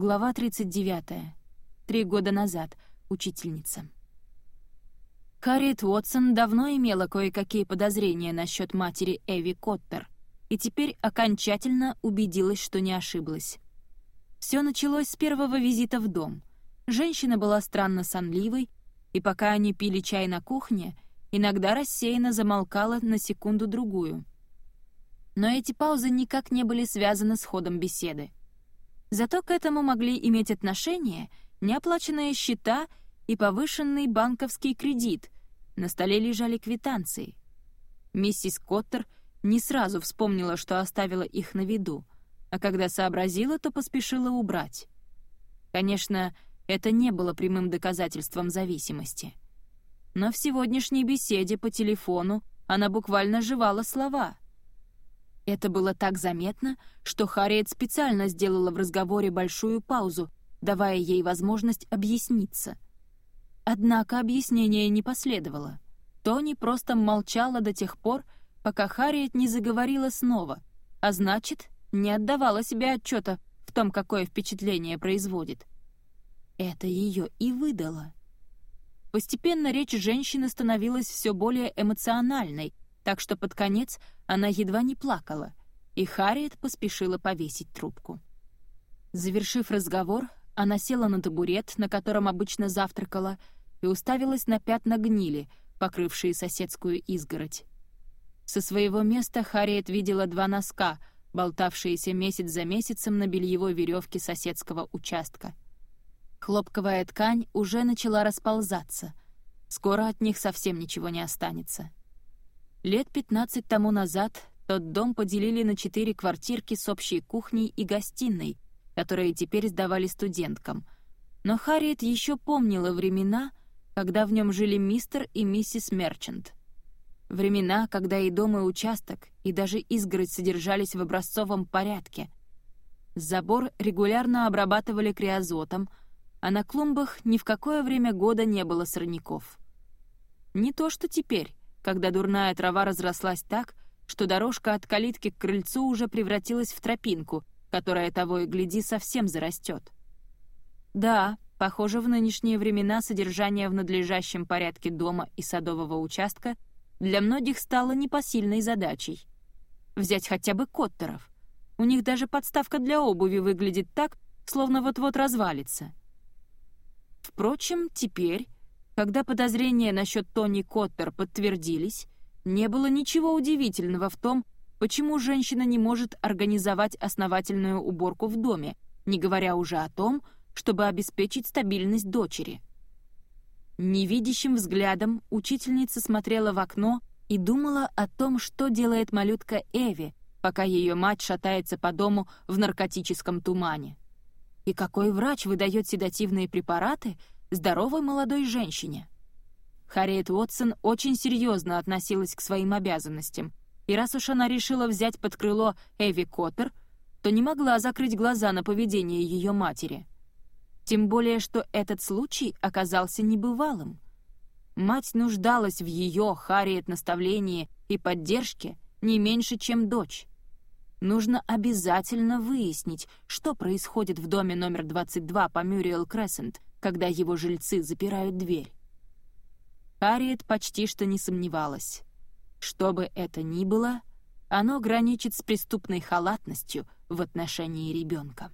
Глава 39. Три года назад. Учительница. Харриет Уотсон давно имела кое-какие подозрения насчет матери Эви Коттер и теперь окончательно убедилась, что не ошиблась. Все началось с первого визита в дом. Женщина была странно сонливой, и пока они пили чай на кухне, иногда рассеянно замолкала на секунду-другую. Но эти паузы никак не были связаны с ходом беседы. Зато к этому могли иметь отношение неоплаченные счета и повышенный банковский кредит. На столе лежали квитанции. Миссис Коттер не сразу вспомнила, что оставила их на виду, а когда сообразила, то поспешила убрать. Конечно, это не было прямым доказательством зависимости. Но в сегодняшней беседе по телефону она буквально жевала слова — это было так заметно, что Харриет специально сделала в разговоре большую паузу, давая ей возможность объясниться. Однако объяснение не последовало. Тони просто молчала до тех пор, пока Харриет не заговорила снова, а значит, не отдавала себе отчета в том, какое впечатление производит. Это ее и выдало. Постепенно речь женщины становилась все более эмоциональной, так что под конец она едва не плакала, и Харриет поспешила повесить трубку. Завершив разговор, она села на табурет, на котором обычно завтракала, и уставилась на пятна гнили, покрывшие соседскую изгородь. Со своего места Харриет видела два носка, болтавшиеся месяц за месяцем на бельевой веревке соседского участка. Хлопковая ткань уже начала расползаться. Скоро от них совсем ничего не останется. Лет 15 тому назад тот дом поделили на четыре квартирки с общей кухней и гостиной, которые теперь сдавали студенткам. Но Харриет еще помнила времена, когда в нем жили мистер и миссис Мерчант. Времена, когда и дом, и участок, и даже изгородь содержались в образцовом порядке. Забор регулярно обрабатывали криозотом, а на клумбах ни в какое время года не было сорняков. Не то что теперь, когда дурная трава разрослась так, что дорожка от калитки к крыльцу уже превратилась в тропинку, которая того и гляди совсем зарастет. Да, похоже, в нынешние времена содержание в надлежащем порядке дома и садового участка для многих стало непосильной задачей. Взять хотя бы коттеров. У них даже подставка для обуви выглядит так, словно вот-вот развалится. Впрочем, теперь когда подозрения насчет Тони Коттер подтвердились, не было ничего удивительного в том, почему женщина не может организовать основательную уборку в доме, не говоря уже о том, чтобы обеспечить стабильность дочери. Невидящим взглядом учительница смотрела в окно и думала о том, что делает малютка Эви, пока ее мать шатается по дому в наркотическом тумане. И какой врач выдает седативные препараты — здоровой молодой женщине. Харриет Уотсон очень серьезно относилась к своим обязанностям, и раз уж она решила взять под крыло Эви Коттер, то не могла закрыть глаза на поведение ее матери. Тем более, что этот случай оказался небывалым. Мать нуждалась в ее, Харриет, наставлении и поддержке не меньше, чем дочь. Нужно обязательно выяснить, что происходит в доме номер 22 по Мюриэл Крессент, когда его жильцы запирают дверь. Харриет почти что не сомневалась. Что бы это ни было, оно граничит с преступной халатностью в отношении ребенка.